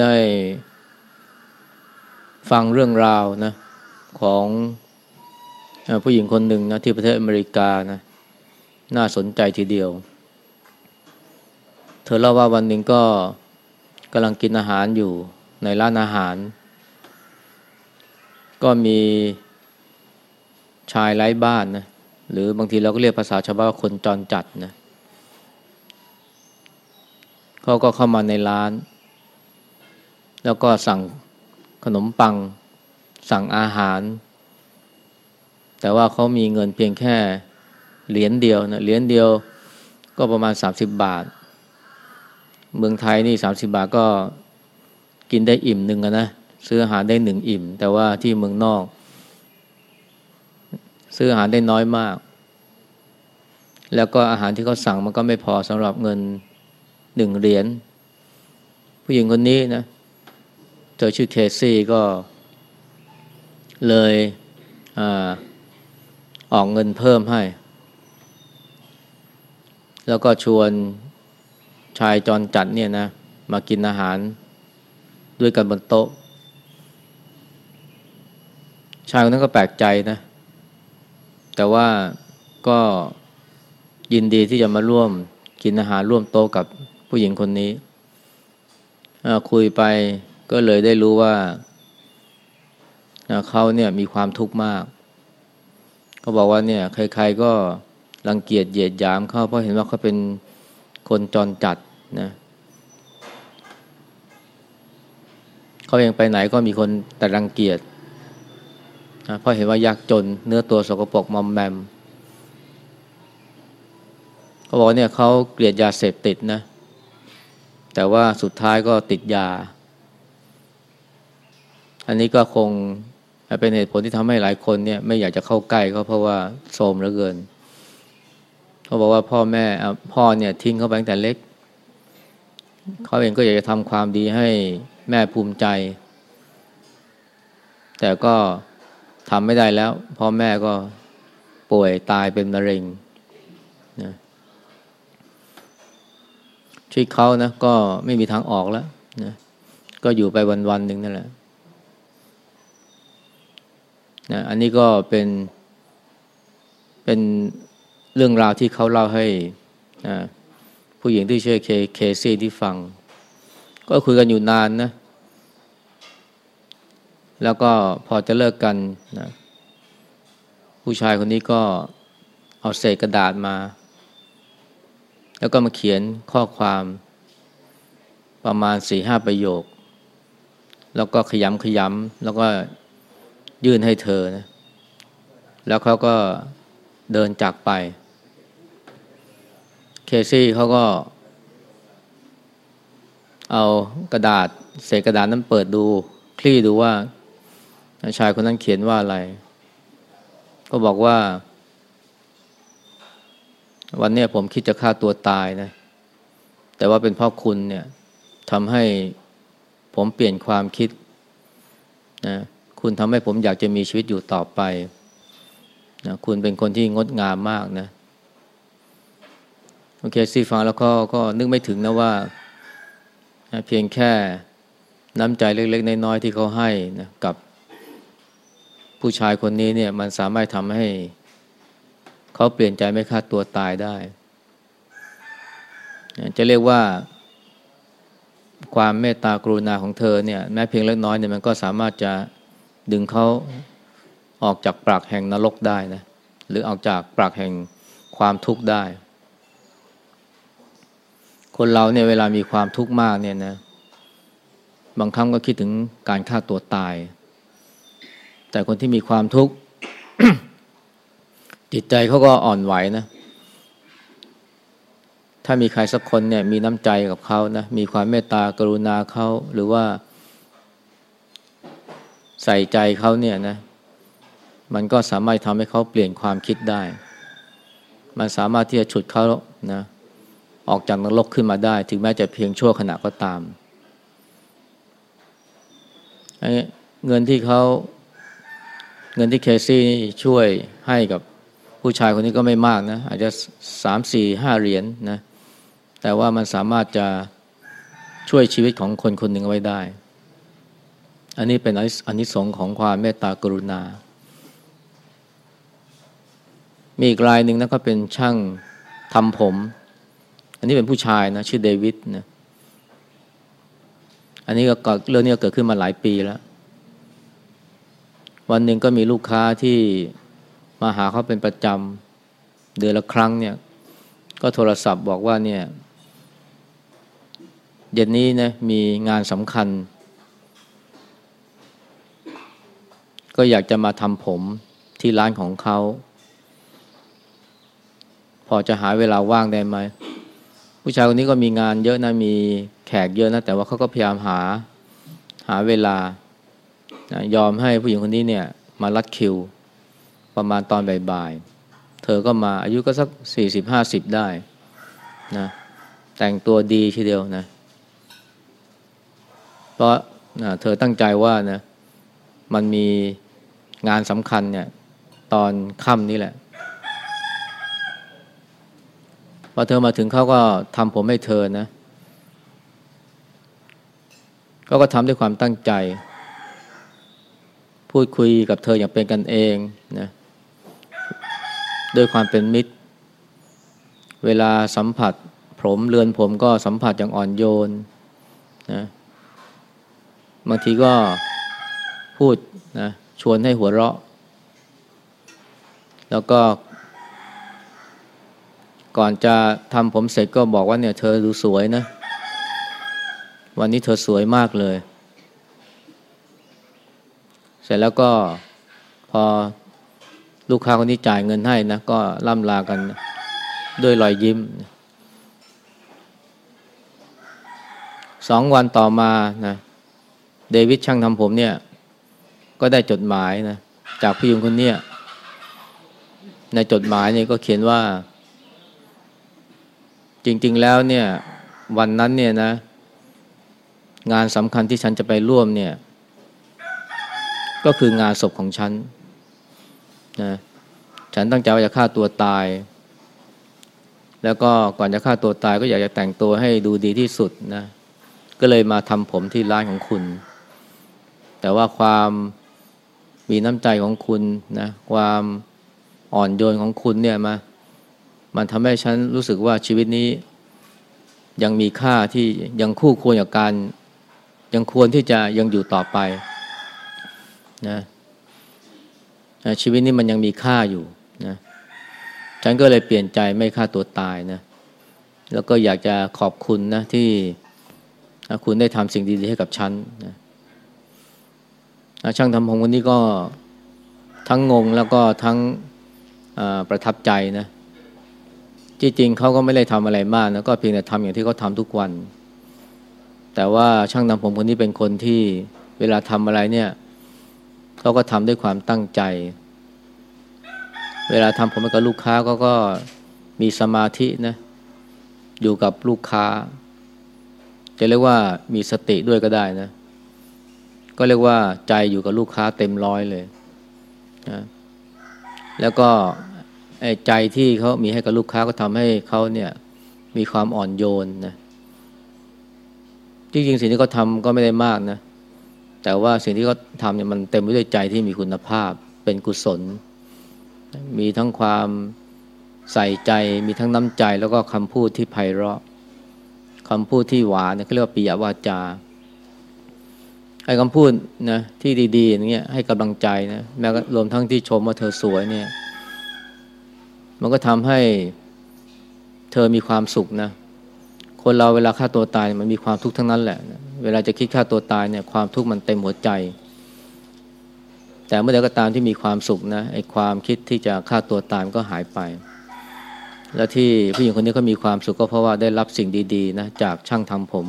ได้ฟังเรื่องราวนะของผู้หญิงคนหนึ่งนะที่ประเทศอเมริกานะน่าสนใจทีเดียว เธอเล่าว่าวันหนึ่งก็กำลังกินอาหารอยู่ในร้านอาหาร ก็มีชายไร้บ้านนะหรือบางทีเราก็เรียกภาษาชาวบ้านว่าคนจรจัดนะเขาก็เข้ามาในร้าน แล้วก็สั่งขนมปัง สั่งอาหาร แต่ว่าเขามีเงินเพียงแค่เหรียญเดียวนะเหรียญเดียวก็ประมาณ 30 บาท เมืองไทยนี่ 30 บาทก็กินได้อิ่มหนึ่งนะ ซื้ออาหารได้หนึ่งอิ่ม แต่ว่าที่เมืองนอก ซื้ออาหารได้น้อยมาก แล้วก็อาหารที่เขาสั่งมันก็ไม่พอสำหรับเงินหนึ่งเหรียญผู้หญิงคนนี้นะเเธอชื่อเคซี่ก็เลยอออกเงินเพิ่มให้ แล้วก็ชวนชายจรจัดเนี่ยนะมากินอาหารด้วยกันบนโต๊ะ ชายคนนั้นก็แปลกใจนะ แต่ว่าก็ยินดีที่จะมาร่วมกินอาหารร่วมโต๊ะกับผู้หญิงคนนี้ คุยไป ก็เลยได้รู้ว่าเขาเนี่ยมีความทุกข์มาก เขาบอกว่าเนี่ยใครๆก็รังเกียจเหยียดหยามเขาเพราะเห็นว่าเขาเป็นคนจรจัดนะเขาเองไปไหนก็มีคนแต่รังเกียจนะเพราะเห็นว่ายากจนเนื้อตัวสกปรกมอมแมมเขาบอกเนี่ยเขาเกลียดยาเสพติดนะ แต่ว่าสุดท้ายก็ติดยา อันนี้ก็คงเป็นเหตุผลที่ทำให้หลายคนเนี่ยไม่อยากจะเข้าใกล้เขาเพราะว่าโทมเหลือเกินเขาบอกว่าพ่อแม่พ่อเนี่ยทิ้งเขาไปตั้งแต่เล็ก เขาเองก็อยากจะทำความดีให้แม่ภูมิใจ แต่ก็ทำไม่ได้แล้ว พ่อแม่ก็ป่วยตายเป็นมะเร็งนะชีวิตเขานะก็ไม่มีทางออกแล้วนะก็อยู่ไปวันๆหนึ่งนั่นแหละ นะอันนี้ก็เป็นเป็นเรื่องราวที่เขาเล่าให้นะผู้หญิงที่ชื่อเคเคซี่ที่ฟัง ก็คุยกันอยู่นานนะ แล้วก็พอจะเลิกกันนะผู้ชายคนนี้ก็เอาเศษกระดาษมา แล้วก็มาเขียนข้อความประมาณสี่ห้าประโยค แล้วก็ขยำขยำแล้วก็ ยื่นให้เธอนะ แล้วเขาก็เดินจากไป เคซี่เขาก็ เอากระดาษเศษกระดาษนั้นเปิดดู คลี่ดูว่า ชายคนนั้นเขียนว่าอะไร ก็บอกว่า วันนี้ผมคิดจะฆ่าตัวตายนะ แต่ว่าเป็นเพราะคุณเนี่ยทำให้ผมเปลี่ยนความคิดนะ คุณทำให้ผมอยากจะมีชีวิตอยู่ต่อไปนะคุณเป็นคนที่งดงามมากนะโอเคซีฟังแล้วก็ก็นึกไม่ถึงนะว่านะเพียงแค่น้ำใจเล็ก ๆ น้อยๆที่เขาให้นะกับผู้ชายคนนี้เนี่ยมันสามารถทำให้ เขาเปลี่ยนใจไม่ฆ่าตัวตายได้ จะเรียกว่า ความเมตตากรุณาของเธอเนี่ยแม้เพียงเล็กน้อยเนี่ยมันก็สามารถจะ ดึงเขาออกจากปรักแห่งนรกได้นะหรือออกจากปรักแห่งความทุกข์ได้ คนเราเนี่ยเวลามีความทุกข์มากเนี่ยนะบางครั้งก็คิดถึงการฆ่าตัวตาย แต่คนที่มีความทุกข์จิตใจเขาก็อ่อนไหวนะ ถ้ามีใครสักคนเนี่ยมีน้ำใจกับเขานะ มีความเมตตากรุณาเขาหรือว่า ใส่ใจเขาเนี่ยนะ มันก็สามารถทำให้เขาเปลี่ยนความคิดได้ มันสามารถที่จะฉุดเขานะออกจากนรกขึ้นมาได้ ถึงแม้จะเพียงชั่วขณะก็ตามเงินที่เขาเงินที่เคซี่ช่วยให้กับผู้ชายคนนี้ก็ไม่มากนะ อาจจะสามสี่ห้าเหรียญนนะแต่ว่ามันสามารถจะช่วยชีวิตของคนคนหนึ่งไว้ได้ อันนี้เป็นอันนิสงของความเมตตากรุณา มีอีกรายหนึ่งนะก็เป็นช่างทำผม อันนี้เป็นผู้ชายนะชื่อเดวิดนะอันนี้ก็เรื่องนี้ก็เกิดขึ้นมาหลายปีแล้ว วันหนึ่งก็มีลูกค้าที่มาหาเขาเป็นประจำเดือนละครั้งเนี่ย ก็โทรศัพท์บอกว่าเนี่ย เย็นนี้นะมีงานสำคัญ ก็อยากจะมาทำผมที่ร้านของเขา พอจะหาเวลาว่างได้ไหมผู้ชายคนนี้ก็มีงานเยอะนะมีแขกเยอะนะแต่ว่าเขาก็พยายามหาหาเวลานะยอมให้ผู้หญิงคนนี้เนี่ยมารัดคิว ประมาณตอนบ่ายๆ เธอก็มาอายุก็สักสี่สิบห้าสิบได้นะแต่งตัวดีทีเดียวนะ เพราะเธอตั้งใจว่านะมันมี งานสำคัญเนี่ยตอนค่ำนี่แหละพอเธอมาถึงเขาก็ทำผมให้เธอนะเขาก็ทำด้วยความตั้งใจ พูดคุยกับเธออย่างเป็นกันเองนะด้วยความเป็นมิตร เวลาสัมผัส ผมเรือนผมก็สัมผัสอย่างอ่อนโยนนะบางทีก็พูดนะ ชวนให้หัวเราะ แล้วก็ ก่อนจะทำผมเสร็จก็บอกว่าเนี่ยเธอดูสวยนะ วันนี้เธอสวยมากเลย เสร็จแล้วก็พอลูกค้าคนนี้จ่ายเงินให้นะ ก็ล่ำลากันด้วยรอยยิ้มสองวันต่อมานะเดวิดช่างทำผมเนี่ย ก็ได้จดหมายนะจากผู้หญิงคนนี้ในจดหมายเนี่ยก็เขียนว่า จริง ๆ แล้วเนี่ย วันนั้นเนี่ยนะ งานสำคัญที่ฉันจะไปร่วมเนี่ย ก็คืองานศพของฉันนะฉันตั้งใจว่าจะฆ่าตัวตาย แล้วก็ก่อนจะฆ่าตัวตาย ก็อยากจะแต่งตัวให้ดูดีที่สุดนะ ก็เลยมาทำผมที่ร้านของคุณ แต่ว่าความ มีน้ำใจของคุณนะความอ่อนโยนของคุณเนี่ยมามันทำให้ฉันรู้สึกว่าชีวิตนี้ยังมีค่าที่ยังคู่ควรกับการ ยังควรที่จะยังอยู่ต่อไปนะชีวิตนี้มันยังมีค่าอยู่นะฉันก็เลยเปลี่ยนใจไม่ฆ่าตัวตายนะแล้วก็อยากจะขอบคุณนะที่คุณได้ทำสิ่งดีๆให้กับฉันนะ ช่างทำผมคนนี้ก็ทั้งงงแล้วก็ทั้งประทับใจนะจริงๆเขาก็ไม่ได้ทำอะไรมากนะก็เพียงแต่ทำอย่างที่เขาทาทุกวัน แต่ว่าช่างทำผมคนนี้เป็นคนที่เวลาทำอะไรเนี่ยเขาก็ทำด้วยความตั้งใจ เวลาทำผมกับลูกค้าก็ก็มีสมาธินะอยู่กับลูกค้า จะเรียกว่ามีสติด้วยก็ได้นะ ก็เรียกว่าใจอยู่กับลูกค้าเต็มร้อยเลยนะแล้วก็ใจที่เขามีให้กับลูกค้าก็ทำให้เขาเนี่ยมีความอ่อนโยนนะจริงๆสิ่งที่เขาทำก็ไม่ได้มากนะแต่ว่าสิ่งที่เขาทำเนี่ยมันเต็มไปด้วยใจที่มีคุณภาพเป็นกุศล มีทั้งความใส่ใจมีทั้งน้ำใจแล้วก็คำพูดที่ไพเราะคำพูดที่หวานเนี่ยเขาเรียกว่าปิยวาจา ให้คำพูดนะที่ดีๆอย่างเงี้ยให้กำลังใจนะแม้รวมทั้งที่ชมว่าเธอสวยเนี่ย มันก็ทำให้เธอมีความสุขนะ คนเราเวลาฆ่าตัวตายมันมีความทุกข์ทั้งนั้นแหละเวลาจะคิดฆ่าตัวตายเนี่ยความทุกข์มันเต็มหัวใจ แต่เมื่อใดก็ตามที่มีความสุขนะไอ้ความคิดที่จะฆ่าตัวตายมันก็หายไป และที่ผู้หญิงคนนี้เขามีความสุขก็เพราะว่าได้รับสิ่งดีๆนะจากช่างทำผม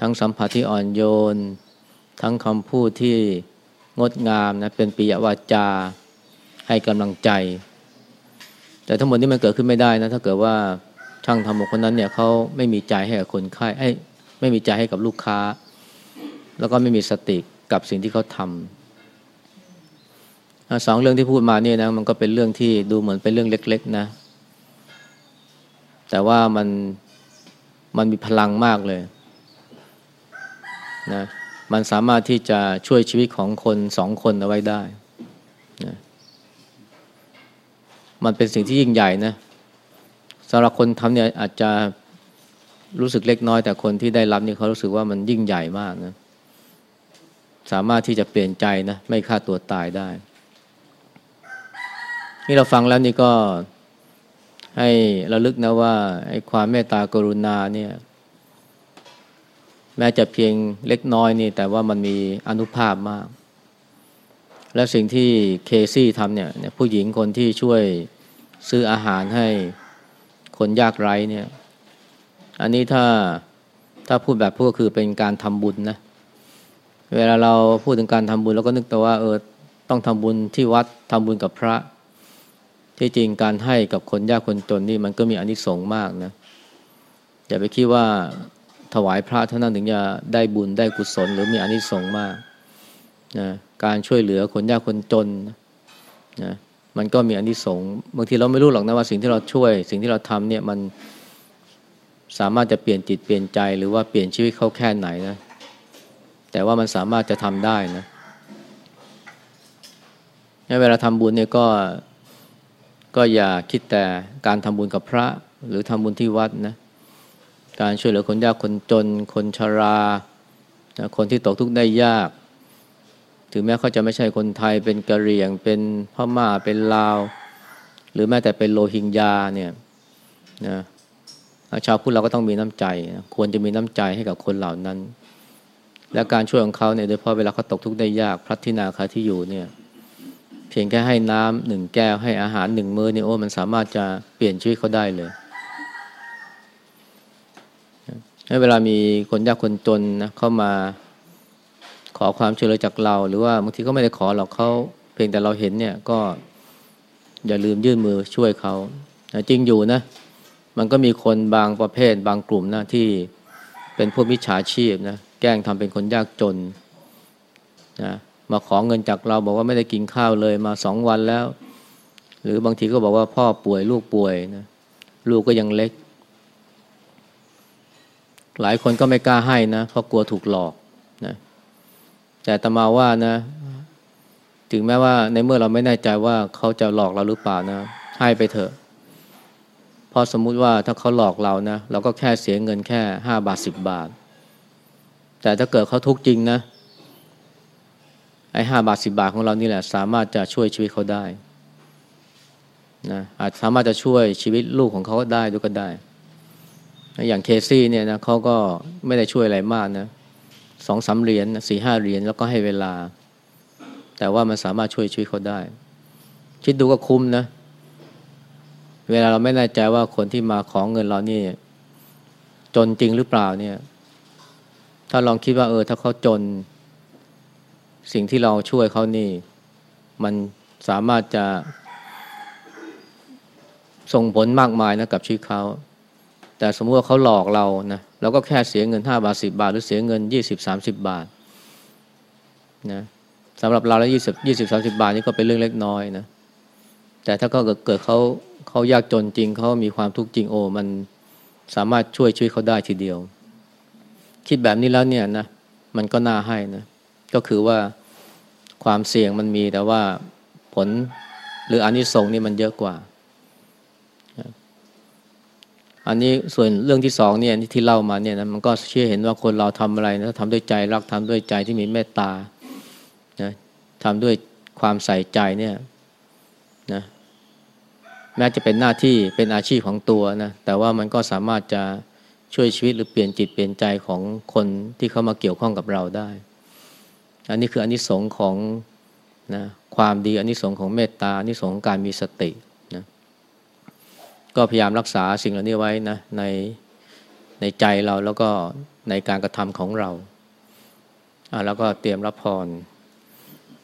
ทั้งสัมผัสที่อ่อนโยน ทั้งคำพูดที่งดงามนะเป็นปิยวาจาให้กำลังใจ แต่ทั้งหมดนี้มันเกิดขึ้นไม่ได้นะถ้าเกิดว่าช่างทำคนนั้นเนี่ยเขาไม่มีใจให้กับคนไข้ไม่มีใจให้กับลูกค้า แล้วก็ไม่มีสติกับสิ่งที่เขาทำสองเรื่องที่พูดมาเนี่ยนะมันก็เป็นเรื่องที่ดูเหมือนเป็นเรื่องเล็ก ๆ นะ แต่ว่ามันมันมีพลังมากเลยนะ มันสามารถที่จะช่วยชีวิตของคนสองคนเอาไว้ได้นะมันเป็นสิ่งที่ยิ่งใหญ่นะสำหรับคนทำเนี่ยอาจจะรู้สึกเล็กน้อยแต่คนที่ได้รับนี่เขารู้สึกว่ามันยิ่งใหญ่มากนะสามารถที่จะเปลี่ยนใจนะไม่ฆ่าตัวตายได้ นี่เราฟังแล้วนี่ก็ให้เราลึกนะว่าไอ้ความเมตตากรุณาเนี่ย แม้จะเพียงเล็กน้อยนี่ แต่ว่ามันมีอนุภาพมาก และสิ่งที่เคซี่ทำเนี่ยผู้หญิงคนที่ช่วยซื้ออาหารให้คนยากไร้เนี่ย อันนี้ถ้าถ้าพูดแบบพวกคือเป็นการทำบุญนะเวลาเราพูดถึงการทำบุญเราก็นึกแต่ว่าเออต้องทำบุญที่วัดทำบุญกับพระ ที่จริงการให้กับคนยากคนจนนี่มันก็มีอนิสงส์มากนะอย่าไปคิดว่า ถวายพระเท่านั้นถึงจะได้บุญได้กุศล หรือมีอนิสงส์มากนะการช่วยเหลือคนยากคนจนนะมันก็มีอนิสงส์บางทีเราไม่รู้หรอกนะว่าสิ่งที่เราช่วย สิ่งที่เราทำเนี่ยมันสามารถจะเปลี่ยนจิตเปลี่ยนใจหรือว่าเปลี่ยนชีวิตเขาแค่ไหนนะแต่ว่ามันสามารถจะทำได้นะเวลาทำบุญเนี่ยก็ก็อย่าคิดแต่การทำบุญกับพระหรือทำบุญที่วัดนะ การช่วยเหลือคนยากคนจน คนชราคนที่ตกทุกข์ได้ยาก ถึงแม้เขาจะไม่ใช่คนไทยเป็นกะเหรี่ยง เป็นพม่าเป็นลาว หรือแม้แต่เป็นโลหิงญาเนี่ยนะชาวพุทธเราก็ต้องมีน้ำใจควรจะมีน้ำใจให้กับคนเหล่านั้น และการช่วยของเขาเนี่ยโดยเฉพาะเวลาเขาตกทุกข์ได้ยากพระทินาคาที่อยู่เนี่ยเพียงแค่ให้น้ำหนึ่งแก้วให้อาหารหนึ่งมื้อนี่โอ้มันสามารถจะเปลี่ยนชีวิตเขาได้เลย เวลามีคนยากคนจนนะเข้ามาขอความช่วยเหลือจากเรา หรือว่าบางทีก็ไม่ได้ขอหรอกเขาเพียงแต่เราเห็นเนี่ยก็อย่าลืมยื่นมือช่วยเขาจริงอยู่นะ มันก็มีคนบางประเภทบางกลุ่มนะที่เป็นพวกมิจฉาชีพนะแกล้งทำเป็นคนยากจนนะมาขอเงินจากเราบอกว่าไม่ได้กินข้าวเลยมาสองวันแล้ว หรือบางทีก็บอกว่าพ่อป่วยลูกป่วยนะลูกก็ยังเล็ก หลายคนก็ไม่กล้าให้นะเพราะกลัวถูกหลอกนะแต่ตมาว่านะ ถึงแม้ว่าในเมื่อเราไม่แน่ใจว่าเขาจะหลอกเราหรือเปล่านะให้ไปเถอะเพราะสมมุติว่าถ้าเขาหลอกเรานะเราก็แค่เสียเงินแค่ห้าบาทสิบบาท แต่ถ้าเกิดเขาทุกข์จริงนะไอ้ห้าบาทสิบาทของเรานี่แหละ สามารถจะช่วยชีวิตเขาได้นะอาจสามารถจะช่วยชีวิตลูกของเขาได้ด้วยก็ได้ อย่างเคซี่เนี่ยนะเขาก็ไม่ได้ช่วยอะไรมากนะสองสาเหรียญสี่ห้าเหรียญแล้วก็ให้เวลา แต่ว่ามันสามารถช่วยชีวิตเขาได้ คิดดูก็คุ้มนะ เวลาเราไม่แน่ใจว่าคนที่มาของเงินเรานี่ จนจริงหรือเปล่าเนี่ย ถ้าลองคิดว่าเออ ถ้าเขาจน สิ่งที่เราช่วยเขานี่ มันสามารถจะส่งผลมากมายนะกับชีวิตเขา แต่สมมติว่าเขาหลอกเรานะเราก็แค่เสียเงินห้าบาทสิบาท หรือเสียเงินยี่สิบสามสิบบาทนะสำหรับเราแล้วยี่สิบยี่สิบสามสิบาทนี่ก็เป็นเรื่องเล็กน้อยนะแต่ถ้าเขาเกิดเขาเขายากจนจริงเขามีความทุกข์จริงโอ้มันสามารถช่วยช่วยเขาได้ทีเดียว คิดแบบนี้แล้วเนี่ยนะมันก็น่าให้นะก็คือว่าความเสี่ยงมันมีแต่ว่าผลหรืออนิสงส์นี่มันเยอะกว่า อันนี้ส่วนเรื่องที่สองเนี่ยที่เล่ามาเนี่ยนะมันก็เชื่อเห็นว่าคนเราทำอะไรนะทำด้วยใจรักทำด้วยใจที่มีเมตตานะทำด้วยความใส่ใจเนี่ยนะแม้จะเป็นหน้าที่เป็นอาชีพของตัวนะแต่ว่ามันก็สามารถจะช่วยชีวิตหรือเปลี่ยนจิตเปลี่ยนใจของคนที่เข้ามาเกี่ยวข้องกับเราได้ อันนี้คืออันนี้สงของนะความดีอันนี้สงของเมตตาอันนี้สงของการมีสติ ก็พยายามรักษาสิ่งเหล่านี้ไว้นะในในใจเราแล้วก็ในการกระทำของเราอ่าแล้วก็เตรียมรับพร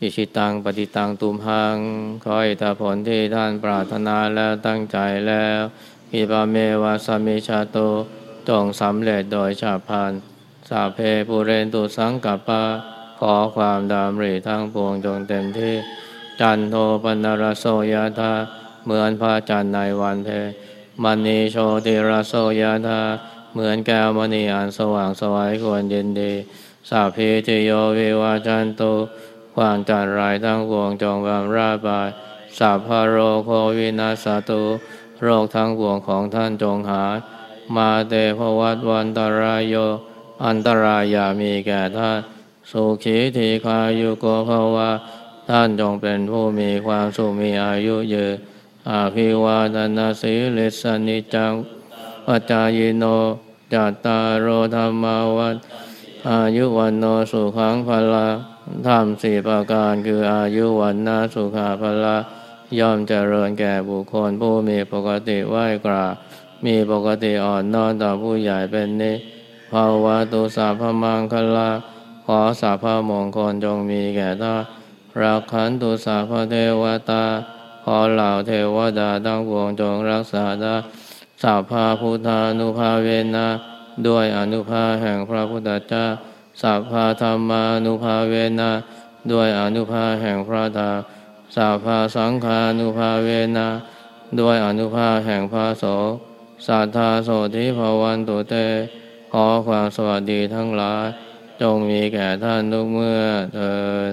อิชิตังปฏิตังตุมหังขอให้ตาผลที่ท่านปรารถนาแล้วตั้งใจแล้วอิปาเมวาสมิชาโตจงสำเร็จโดยชาพานสาเพปุเรนตุสังกัปปะขอความดำริทั้งปวงจงเต็มที่ จันโทปนรโสยธา เหมือนพระจันทร์ในวันเพมณีโชติรโสยาธาเหมือนแก้วมณีอันสว่างสวัยควรเย็นดีสัพพิติโยวิวาจันตุความจัดรายทั้งปวงจงบำราบายสัพพโรโควินาสตุโรคทั้งปวงของท่านจงหายมาเตภวัตวันตรายโย อันตรายอย่ามีแก่ท่าน สุขีทีคายุโกภวะท่านจงเป็นผู้มีความสุขมีอายุยืน อาภิวาทนาสีลิสนิจังปัจายโนจัตตารโอธรรมาวัฏอายุวันโนสุขังพลาธรรมสี่ประการคืออายุวันนาสุขาพละย่อมเจริญแก่บุคคลผู้มีปกติไหวกราบมีปกติอ่อนน้อมต่อผู้ใหญ่เป็นนิภาวะตุสาพมังคลาขอสาพมงคลจงมีแก่ท่านรักขันตุสาพเทวตา ขอเหล่าเทวดาทั้งปวงจงรักษาได้สัพพาพุทธานุภาเวนะด้วยอนุภาแห่งพระพุทธเจ้าสัพพาธรรมานุภาเวนะด้วยอนุภาแห่งพระธรรมสัพพาสังฆานุภาเวนะด้วยอนุภาแห่งพระโสสัทธาโสธิภวันตุเต ขอความสวัสดีทั้งหลาย จงมีแก่ท่านทุกเมื่อเทิน